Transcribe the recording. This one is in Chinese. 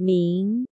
明